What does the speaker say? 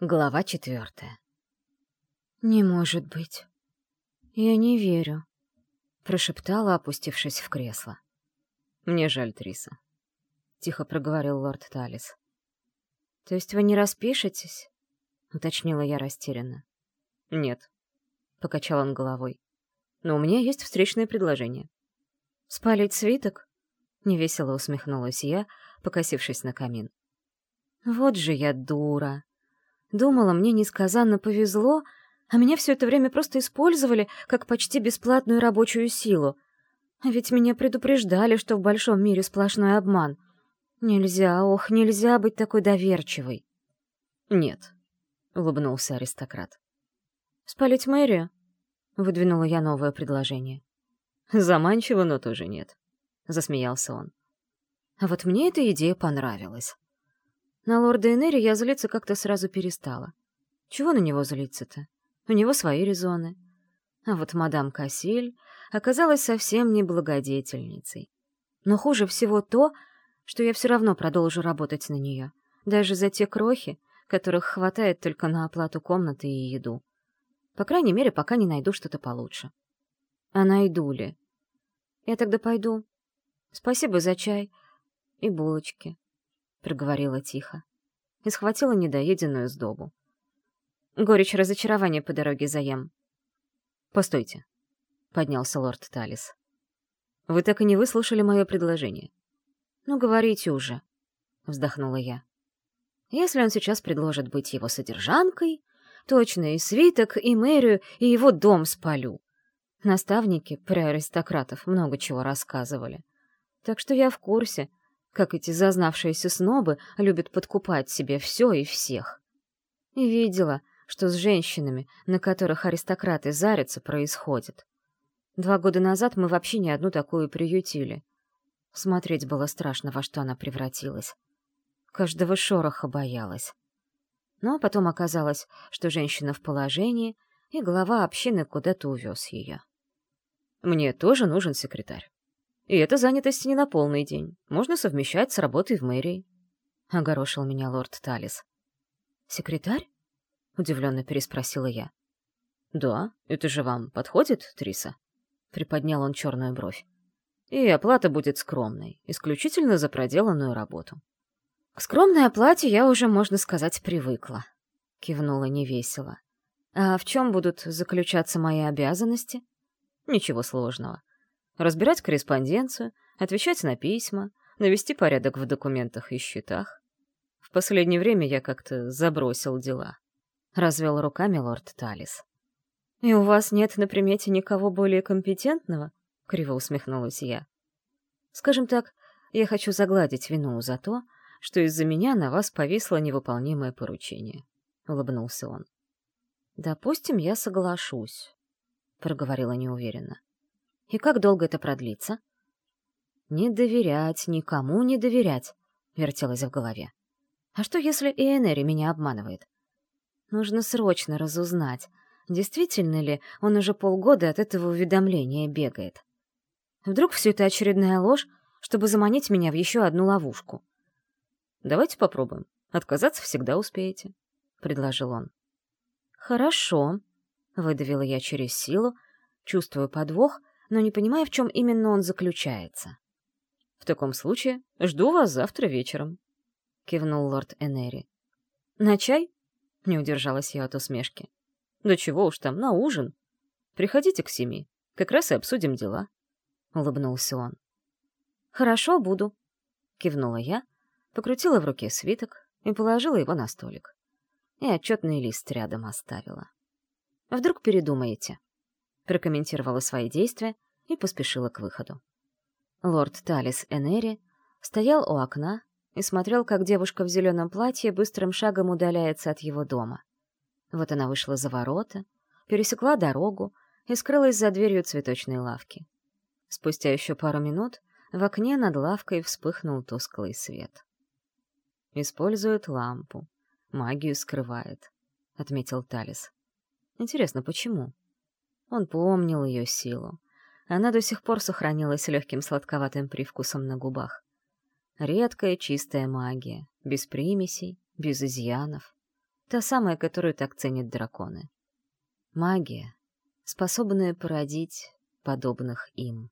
Глава четвертая. «Не может быть. Я не верю», — прошептала, опустившись в кресло. «Мне жаль, Триса», — тихо проговорил лорд Талис. «То есть вы не распишетесь?» — уточнила я растерянно. «Нет», — покачал он головой. «Но у меня есть встречное предложение». «Спалить свиток?» — невесело усмехнулась я, покосившись на камин. «Вот же я дура!» Думала, мне несказанно повезло, а меня все это время просто использовали как почти бесплатную рабочую силу. А ведь меня предупреждали, что в большом мире сплошной обман. Нельзя, ох, нельзя быть такой доверчивой. «Нет», — улыбнулся аристократ. «Спалить мэрию?» — выдвинула я новое предложение. «Заманчиво, но тоже нет», — засмеялся он. А вот мне эта идея понравилась. На лорда Энери я злиться как-то сразу перестала. Чего на него злиться-то? У него свои резоны. А вот мадам Кассиль оказалась совсем не благодетельницей. Но хуже всего то, что я все равно продолжу работать на нее, даже за те крохи, которых хватает только на оплату комнаты и еду. По крайней мере, пока не найду что-то получше. А найду ли? Я тогда пойду. Спасибо за чай и булочки проговорила тихо и схватила недоеденную сдобу. Горечь разочарования по дороге заем. «Постойте», — поднялся лорд Талис. «Вы так и не выслушали мое предложение». «Ну, говорите уже», — вздохнула я. «Если он сейчас предложит быть его содержанкой, точно и свиток, и мэрию, и его дом спалю». Наставники при аристократов много чего рассказывали. Так что я в курсе — как эти зазнавшиеся снобы любят подкупать себе все и всех. И видела, что с женщинами, на которых аристократы зарятся, происходит. Два года назад мы вообще ни одну такую приютили. Смотреть было страшно, во что она превратилась. Каждого шороха боялась. Но потом оказалось, что женщина в положении, и глава общины куда-то увез ее. «Мне тоже нужен секретарь», и эта занятость не на полный день. Можно совмещать с работой в мэрии. Огорошил меня лорд Талис. «Секретарь?» — удивленно переспросила я. «Да, это же вам подходит, Триса?» — приподнял он черную бровь. «И оплата будет скромной, исключительно за проделанную работу». «К скромной оплате я уже, можно сказать, привыкла», — кивнула невесело. «А в чем будут заключаться мои обязанности?» «Ничего сложного разбирать корреспонденцию, отвечать на письма, навести порядок в документах и счетах. В последнее время я как-то забросил дела. Развел руками лорд Талис. «И у вас нет на примете никого более компетентного?» — криво усмехнулась я. «Скажем так, я хочу загладить вину за то, что из-за меня на вас повисло невыполнимое поручение», — улыбнулся он. «Допустим, я соглашусь», — проговорила неуверенно. И как долго это продлится? Не доверять, никому не доверять, вертелось в голове. А что, если и Энери меня обманывает? Нужно срочно разузнать, действительно ли он уже полгода от этого уведомления бегает. Вдруг все это очередная ложь, чтобы заманить меня в еще одну ловушку. «Давайте попробуем. Отказаться всегда успеете», — предложил он. «Хорошо», — выдавила я через силу, чувствуя подвох — но не понимая, в чем именно он заключается. «В таком случае жду вас завтра вечером», — кивнул лорд Энери. «На чай?» — не удержалась я от усмешки. «Да чего уж там, на ужин. Приходите к семи, как раз и обсудим дела», — улыбнулся он. «Хорошо, буду», — кивнула я, покрутила в руке свиток и положила его на столик. И отчетный лист рядом оставила. «Вдруг передумаете?» Прокомментировала свои действия и поспешила к выходу. Лорд Талис Энери стоял у окна и смотрел, как девушка в зеленом платье быстрым шагом удаляется от его дома. Вот она вышла за ворота, пересекла дорогу и скрылась за дверью цветочной лавки. Спустя еще пару минут в окне над лавкой вспыхнул тусклый свет. «Использует лампу. Магию скрывает», — отметил Талис. «Интересно, почему?» Он помнил ее силу. Она до сих пор сохранилась легким сладковатым привкусом на губах. Редкая чистая магия, без примесей, без изъянов. Та самая, которую так ценят драконы. Магия, способная породить подобных им.